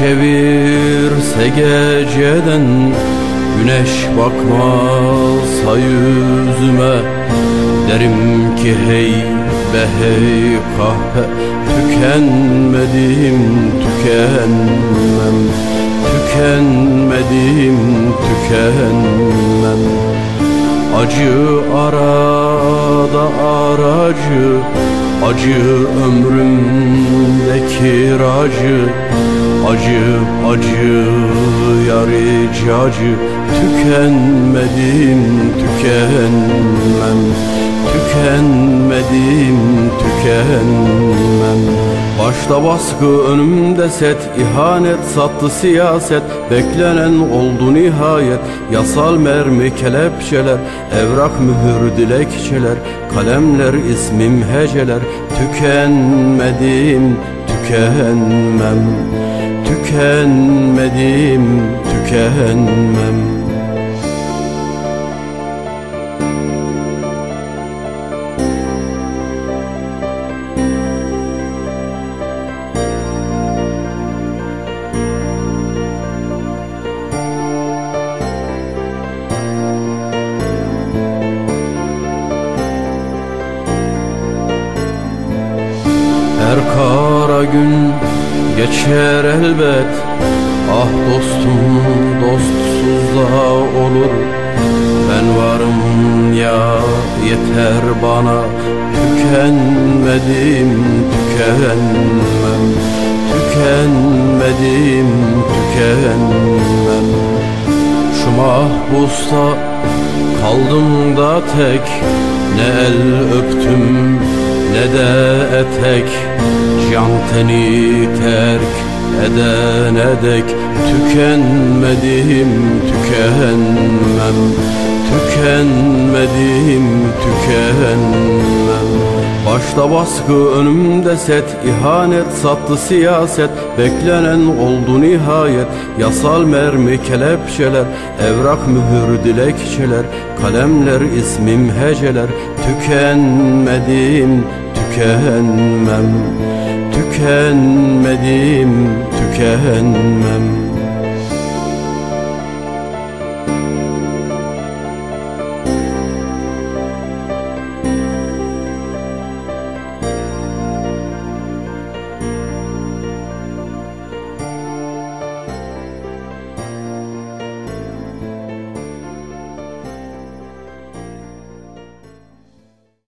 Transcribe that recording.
çevirse geceden Güneş bakmazsa yüzüme. Derim ki hey be hey kahpe Tükenmedim tükenmem. Tükenmedim tükenmem. Acı arada aracı Acı ömrümdeki racı Acı acı yarıcı acı. Tükenmedim tükenmem. Tükenmedim tükenmem. Başta baskı önümde set. İhanet sattı siyaset. Beklenen oldu nihayet. Yasal mermi kelepçeler. Evrak mühür dilekçeler. Kalemler ismim heceler. Tükenmedim tükenmem Tükenmedim tükenmem. Her kara gün geçer elbet. Ah dostum dostsuz olur. Ben varım ya yeter bana. Tükenmedim tükenmem. Tükenmedim tükenmem. Şu mahpusta kaldım da tek. Ne el öptüm ne de etek Can teni terk edene dek. Tükenmedim tükenmem. Tükenmedim tükenmem. Başta baskı önümde set. İhanet sattı siyaset. Beklenen oldu nihayet. Yasal mermi kelepçeler. Evrak mühür dilekçeler. Kalemler ismim heceler. Tükenmedim tükenmem. Tükenmedim tükenmem